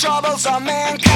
troubles of mankind.